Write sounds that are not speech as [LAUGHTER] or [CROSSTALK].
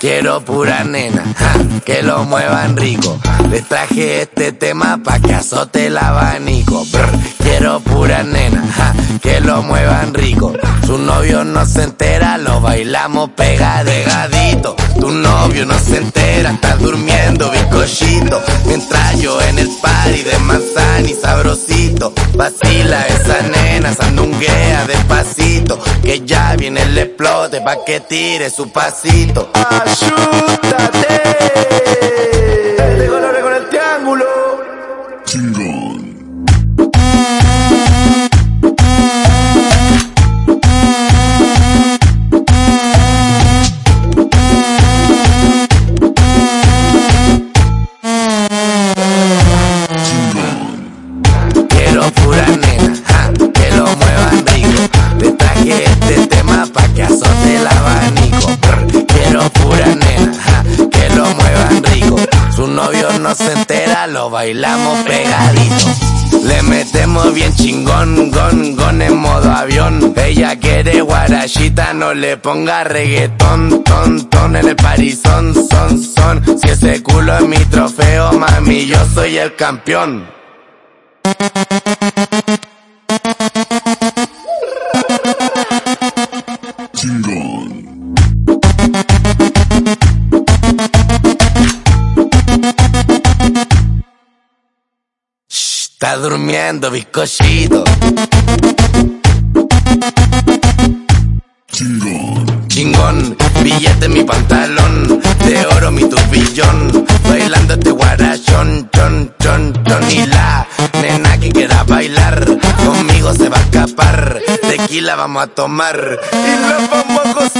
Quiero pura nena, [LAUGHS] que lo muevan rico. Les traje este tema pa' que azote el abanico. quiero pura nena, que lo muevan rico. Su novio no se entera, lo bailamos pegadito. Tu novio no se entera, está durmiendo bizcochito. Mientras yo en el party de manzana y sabrosito. Que ya viene el explote pa' que tire su pasito. Ayúdate. De colores con el triángulo. Chingón. Quiero pura se entera, lo bailamos pegadito. Le metemos bien chingón, gon, gon en modo avión. Ella quiere guarachita, no le ponga reggaetón, ton, ton en el parizón, son, son. Si ese culo es mi trofeo, mami, yo soy el campeón. Está durmiendo, bizcochito. Chingón. Chingón, billete mi pantalón, de oro mi turbillón, bailando este guarachón, chon, chon, chon. Y la nena que quiera bailar, conmigo se va a escapar, tequila vamos a tomar y la vamos a gozar.